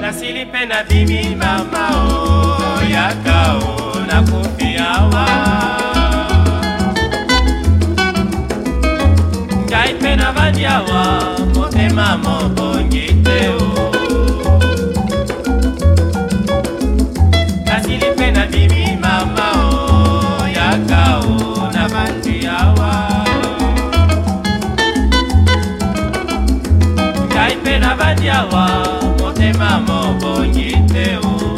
nasili mpe nabimi mama o oh, yaka o nakufi awa ngai mpe navandi awa motema moko ngai mpe nabandi awa motema mobongi te o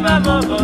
mama.